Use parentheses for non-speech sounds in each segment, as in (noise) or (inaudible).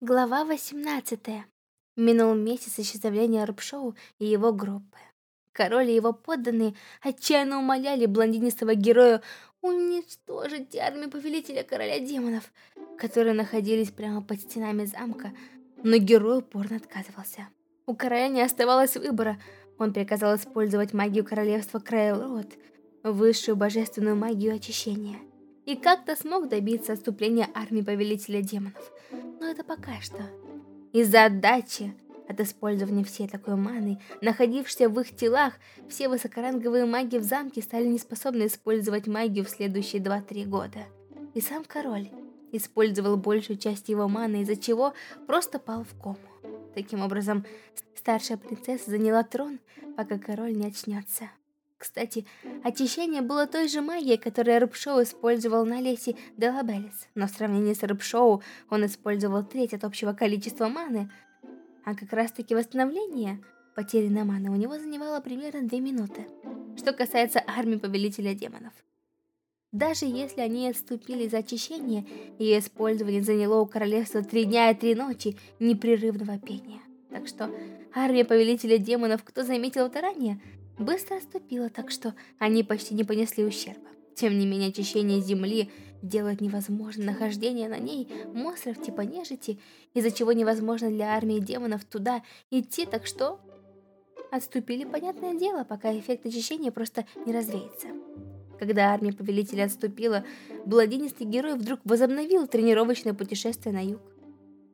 Глава 18. Минул месяц исчезновения Рубшоу и его группы. Король и его подданные отчаянно умоляли блондинистого героя уничтожить армию повелителя короля демонов, которые находились прямо под стенами замка, но герой упорно отказывался. У короля не оставалось выбора, он приказал использовать магию королевства Крайл высшую божественную магию очищения, и как-то смог добиться отступления армии повелителя демонов – но это пока что. Из-за отдачи от использования всей такой маны, находившейся в их телах, все высокоранговые маги в замке стали неспособны использовать магию в следующие 2-3 года. И сам король использовал большую часть его маны, из-за чего просто пал в кому. Таким образом, старшая принцесса заняла трон, пока король не очнется. Кстати, очищение было той же магией, которую Рыбшоу использовал на лесе Делабелис, но в сравнении с Рыбшоу он использовал треть от общего количества маны, а как раз таки восстановление потерянной маны у него занимало примерно 2 минуты. Что касается армии Повелителя Демонов. Даже если они отступили за очищение, ее использование заняло у королевства три дня и три ночи непрерывного пения. Так что армия Повелителя Демонов, кто заметил это ранее, быстро отступила, так что они почти не понесли ущерба. Тем не менее, очищение земли делает невозможно нахождение на ней монстров типа нежити, из-за чего невозможно для армии демонов туда идти, так что... Отступили, понятное дело, пока эффект очищения просто не развеется. Когда армия повелителя отступила, бладинистый герой вдруг возобновил тренировочное путешествие на юг.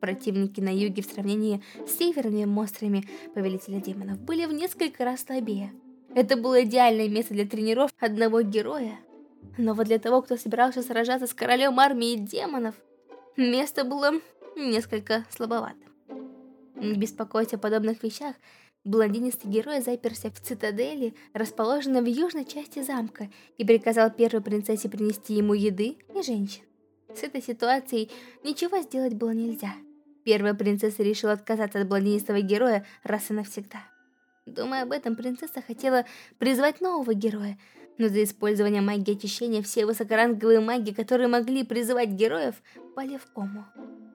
Противники на юге в сравнении с северными монстрами повелителя демонов были в несколько раз слабее. Это было идеальное место для тренировок одного героя. Но вот для того, кто собирался сражаться с королем армии демонов, место было несколько слабовато. Не беспокойся о подобных вещах, блондинистый герой заперся в цитадели, расположенной в южной части замка, и приказал первой принцессе принести ему еды и женщин. С этой ситуацией ничего сделать было нельзя. Первая принцесса решила отказаться от блондинистого героя раз и навсегда. Думая об этом, принцесса хотела призвать нового героя, но за использование магии очищения все высокоранговые маги, которые могли призывать героев, пали в кому,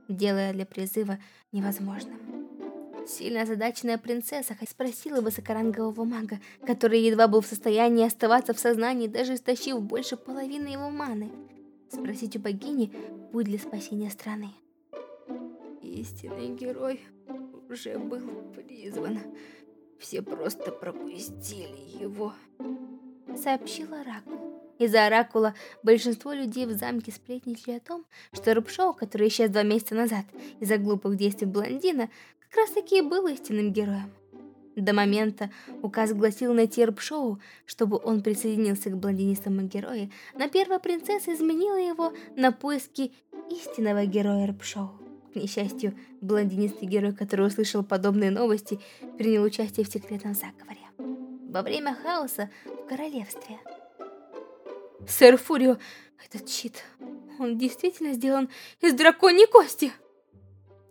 делая для призыва невозможным. Сильно озадаченная принцесса спросила высокорангового мага, который едва был в состоянии оставаться в сознании, даже истощив больше половины его маны, спросить у богини путь для спасения страны. Истинный герой уже был призван. Все просто пропустили его. Сообщила Оракул. Из-за Оракула большинство людей в замке сплетничали о том, что Рубшоу, который исчез два месяца назад из-за глупых действий блондина, как раз таки и был истинным героем. До момента указ гласил найти Рубшоу, чтобы он присоединился к блондинистому герою, но первая принцесса изменила его на поиски истинного героя Рубшоу. К несчастью, блондинистый герой, который услышал подобные новости, принял участие в секретном заговоре. Во время хаоса в королевстве. Сэр Фурио, этот щит, он действительно сделан из драконьей кости.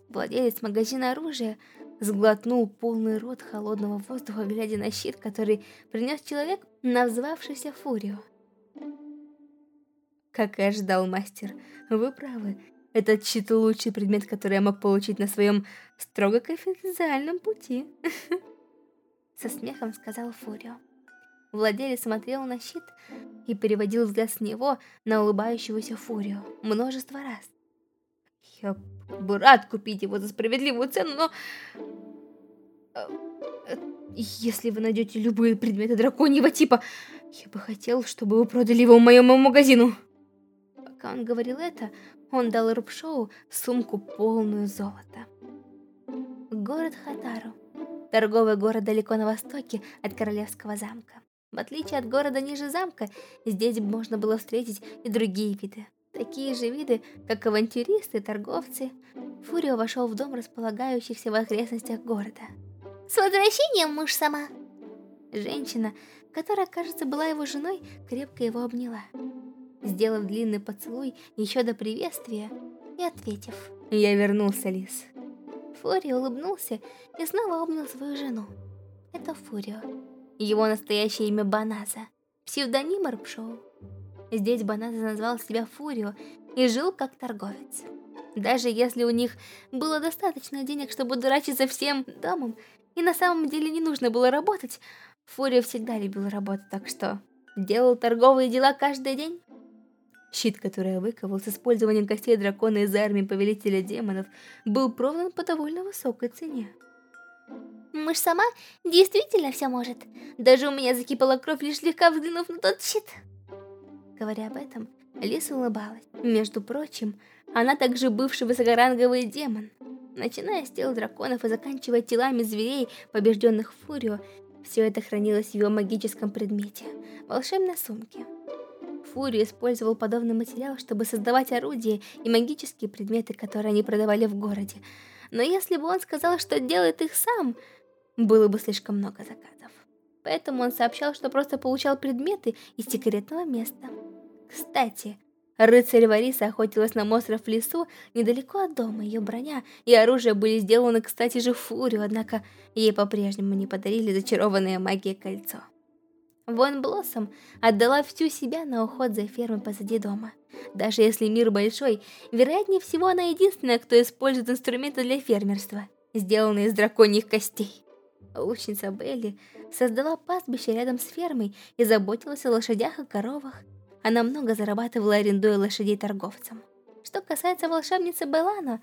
Владелец магазина оружия сглотнул полный рот холодного воздуха, глядя на щит, который принес человек, назвавшийся Фурио. Как и ожидал мастер, вы правы, этот щит лучший предмет, который я мог получить на своем строго конфиденциальном пути. (laughs) Со смехом сказал Фурио. Владелец смотрел на щит и переводил взгляд с него на улыбающегося Фурио множество раз. Я бы рад купить его за справедливую цену, но... Э, если вы найдете любые предметы драконьего типа, я бы хотел, чтобы вы продали его моему магазину. Он говорил это, он дал Рубшоу сумку полную золота. Город Хатару. Торговый город далеко на востоке от Королевского замка. В отличие от города ниже замка, здесь можно было встретить и другие виды. Такие же виды, как авантюристы, торговцы. Фурио вошел в дом располагающихся в окрестностях города. «С возвращением, муж сама!» Женщина, которая, кажется, была его женой, крепко его обняла сделав длинный поцелуй еще до приветствия и ответив «Я вернулся, Лис». Фурио улыбнулся и снова обнял свою жену. Это Фурио. Его настоящее имя Баназа, псевдоним Рпшоу. Здесь Баназа назвал себя Фурио и жил как торговец. Даже если у них было достаточно денег, чтобы дурачиться всем домом, и на самом деле не нужно было работать, Фурия всегда любил работать, так что делал торговые дела каждый день. Щит, который я выковал с использованием костей дракона из армии Повелителя Демонов, был продан по довольно высокой цене. Мышь сама действительно все может. Даже у меня закипала кровь, лишь слегка взглянув на тот щит. Говоря об этом, Лиса улыбалась. Между прочим, она также бывший высокоранговый демон. Начиная с тел драконов и заканчивая телами зверей, побежденных Фурию, все это хранилось в его магическом предмете – волшебной сумке. Фурию использовал подобный материал, чтобы создавать орудия и магические предметы, которые они продавали в городе. Но если бы он сказал, что делает их сам, было бы слишком много заказов. Поэтому он сообщал, что просто получал предметы из секретного места. Кстати, рыцарь Вариса охотилась на монстров в лесу недалеко от дома. Ее броня и оружие были сделаны, кстати же, Фурию, однако ей по-прежнему не подарили зачарованное магией кольцо. Вон Блоссом отдала всю себя на уход за фермой позади дома. Даже если мир большой, вероятнее всего она единственная, кто использует инструменты для фермерства, сделанные из драконьих костей. Лучница Белли создала пастбище рядом с фермой и заботилась о лошадях и коровах. Она много зарабатывала, арендуя лошадей торговцам. Что касается волшебницы Белана,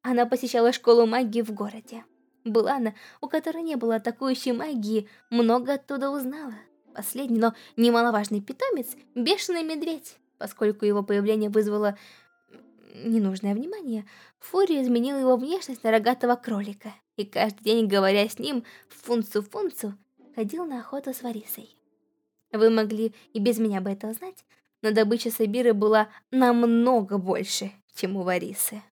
она посещала школу магии в городе. Белана, у которой не было атакующей магии, много оттуда узнала. Последний, но немаловажный питомец – бешеный медведь. Поскольку его появление вызвало ненужное внимание, Фурия изменила его внешность на рогатого кролика. И каждый день, говоря с ним фунцу-фунцу, ходил на охоту с Варисой. Вы могли и без меня бы это знать, но добыча Сабиры была намного больше, чем у Варисы.